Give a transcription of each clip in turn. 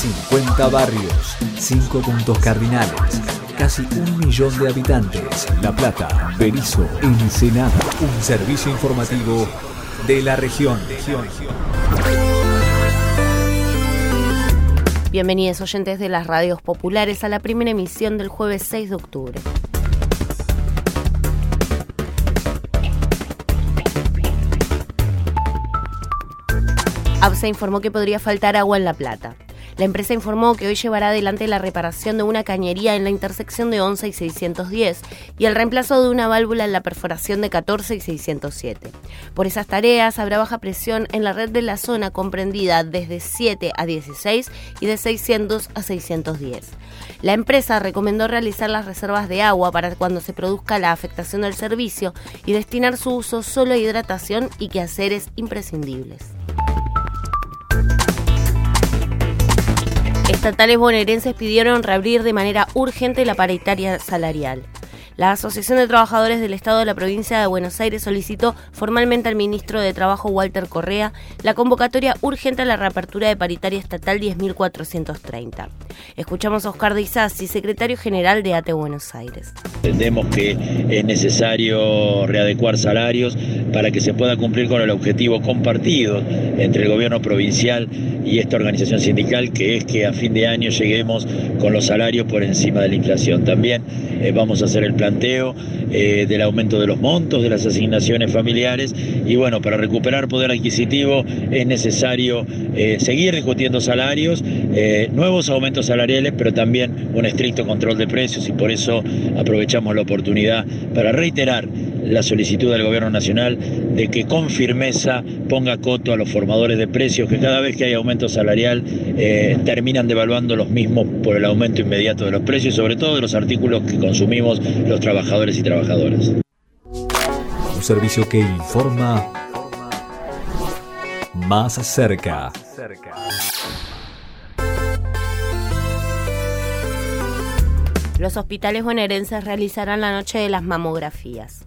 50 barrios, 5 puntos cardinales, casi un millón de habitantes. La Plata, Berizo, Ensenada. Un servicio informativo de la región. Bienvenidos oyentes de las radios populares a la primera emisión del jueves 6 de octubre. ABSA informó que podría faltar agua en La Plata. La empresa informó que hoy llevará adelante la reparación de una cañería en la intersección de 11 y 610 y el reemplazo de una válvula en la perforación de 14 y 607. Por esas tareas habrá baja presión en la red de la zona comprendida desde 7 a 16 y de 600 a 610. La empresa recomendó realizar las reservas de agua para cuando se produzca la afectación del servicio y destinar su uso solo a hidratación y quehaceres imprescindibles. Estatales bonaerenses pidieron reabrir de manera urgente la paritaria salarial. La Asociación de Trabajadores del Estado de la Provincia de Buenos Aires solicitó formalmente al ministro de Trabajo Walter Correa la convocatoria urgente a la reapertura de paritaria estatal 10.430. Escuchamos a Oscar de secretario general de ATE Buenos Aires. Entendemos que es necesario readecuar salarios para que se pueda cumplir con el objetivo compartido entre el gobierno provincial y esta organización sindical, que es que a fin de año lleguemos con los salarios por encima de la inflación. También eh, vamos a hacer el planteo eh, del aumento de los montos, de las asignaciones familiares y bueno, para recuperar poder adquisitivo es necesario eh, seguir discutiendo salarios, nuevos aumentos salariales, pero también un estricto control de precios y por eso aprovechamos la oportunidad para reiterar la solicitud del Gobierno Nacional de que con firmeza ponga coto a los formadores de precios, que cada vez que hay aumento salarial eh, terminan devaluando los mismos por el aumento inmediato de los precios sobre todo de los artículos que consumimos los trabajadores y trabajadoras. Un servicio que informa más cerca. Los hospitales bonaerenses realizarán la noche de las mamografías.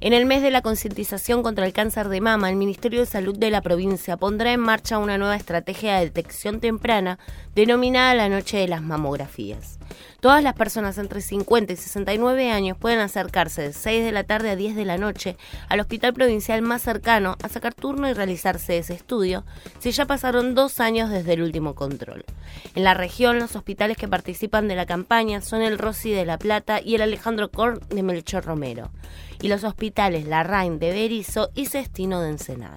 En el mes de la concientización contra el cáncer de mama, el Ministerio de Salud de la provincia pondrá en marcha una nueva estrategia de detección temprana denominada la Noche de las Mamografías. Todas las personas entre 50 y 69 años pueden acercarse de 6 de la tarde a 10 de la noche al hospital provincial más cercano a sacar turno y realizarse ese estudio si ya pasaron dos años desde el último control. En la región, los hospitales que participan de la campaña son el Rossi de La Plata y el Alejandro Korn de Melchor Romero, y los hospitales La Rain de Berizo y Cestino de Ensenada.